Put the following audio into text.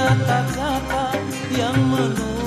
kata-kata yang menurut